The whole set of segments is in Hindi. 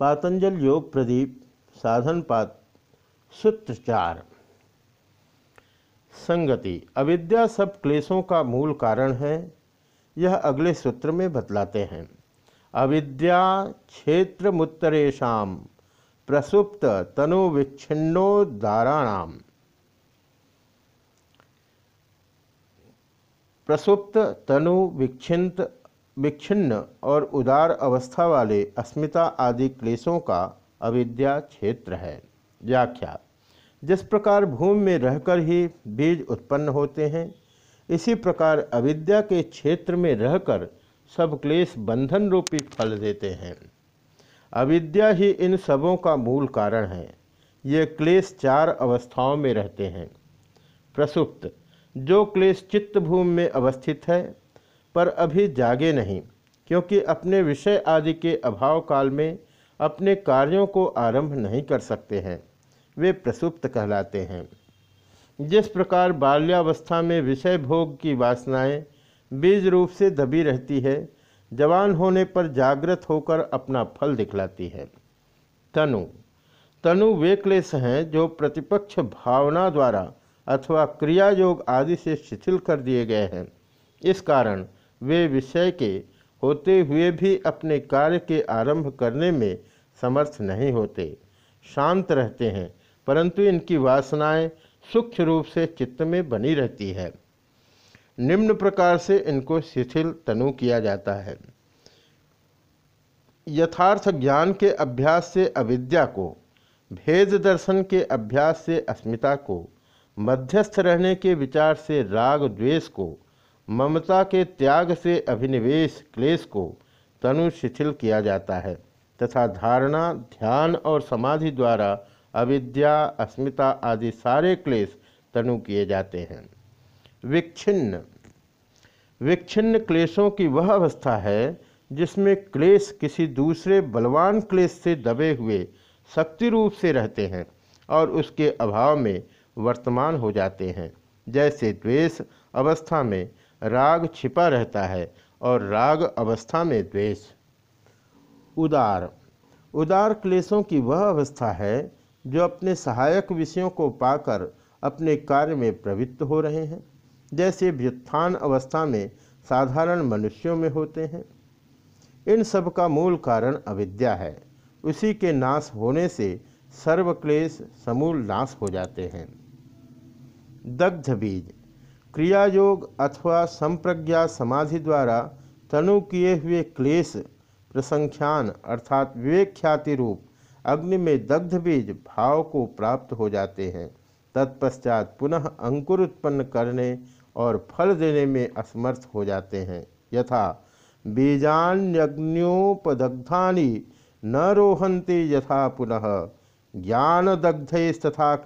पातंजल योग प्रदीप, साधन पात सूत्र चार संगति, अविद्या सब क्लेशों का मूल कारण है, यह अगले सूत्र में बतलाते हैं। अविद्या क्षेत्र मुत्तरेशम प्रसुप्त तनुविच्छिन्नोदाराणाम प्रसुप्त तनु विक्षिंत विच्छिन्न और उदार अवस्था वाले अस्मिता आदि क्लेशों का अविद्या क्षेत्र है। व्याख्या, जिस प्रकार भूमि में रहकर ही बीज उत्पन्न होते हैं, इसी प्रकार अविद्या के क्षेत्र में रहकर सब क्लेश बंधन रूपी फल देते हैं। अविद्या ही इन सबों का मूल कारण है। ये क्लेश चार अवस्थाओं में रहते हैं। प्रसुप्त, जो क्लेश चित्त भूमि में अवस्थित है पर अभी जागे नहीं, क्योंकि अपने विषय आदि के अभाव काल में अपने कार्यों को आरंभ नहीं कर सकते हैं। वे प्रसुप्त कहलाते हैं। जिस प्रकार बाल्यावस्था में विषय भोग की वासनाएँ बीज रूप से दबी रहती है, जवान होने पर जागृत होकर अपना फल दिखलाती है। तनु। तनु वे क्लेश हैं, जो प्रतिपक्ष भावना द्वारा अथवा क्रिया योग आदि से शिथिल कर दिए गए हैं। इस कारण वे विषय के होते हुए भी अपने कार्य के आरंभ करने में समर्थ नहीं होते। शांत रहते हैं, परंतु इनकी वासनाएँ सूक्ष्म रूप से चित्त में बनी रहती है। निम्न प्रकार से इनको शिथिल तनु किया जाता है। यथार्थ ज्ञान के अभ्यास से अविद्या को, भेद दर्शन के अभ्यास से अस्मिता को, मध्यस्थ रहने के विचार से राग द्वेष को ममता के त्याग से अभिनिवेश क्लेश को तनु शिथिल किया जाता है, तथा धारणा, ध्यान और समाधि द्वारा अविद्या, अस्मिता आदि सारे क्लेश तनु किए जाते हैं। विच्छिन्न। विच्छिन्न क्लेशों की वह अवस्था है, जिसमें क्लेश किसी दूसरे बलवान क्लेश से दबे हुए शक्ति रूप से रहते हैं और उसके अभाव में वर्तमान हो जाते हैं, जैसे द्वेष, अवस्था में राग छिपा रहता है और राग अवस्था में द्वेष। उदार। उदार क्लेशों की वह अवस्था है जो अपने सहायक विषयों को पाकर अपने कार्य में प्रवृत्त हो रहे हैं, जैसे व्युत्थान अवस्था में साधारण मनुष्यों में होते हैं। इन सब का मूल कारण अविद्या है। उसी के नाश होने से सर्व क्लेश समूल नाश हो जाते हैं। दग्ध बीज। क्रिया योग अथवा संप्रज्ञा समाधि द्वारा तनु किए हुए क्लेश, प्रसंख्यान अर्थात विवेक ख्याति रूप अग्नि में दग्ध बीज भाव को प्राप्त हो जाते हैं। तत्पश्चात पुनः अंकुर उत्पन्न करने और फल देने में असमर्थ हो जाते हैं। यथा, बीजान्यग्न्योपदग्धानि न रोहन्ति यथा पुनः। ज्ञान दग्धस्तथा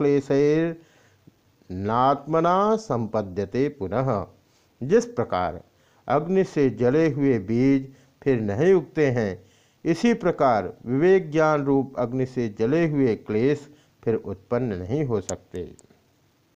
क्लेशैर्नात्मना संपद्यते पुनः। जिस प्रकार अग्नि से जले हुए बीज फिर नहीं उगते हैं, इसी प्रकार विवेक ज्ञान रूप अग्नि से जले हुए क्लेश फिर उत्पन्न नहीं हो सकते।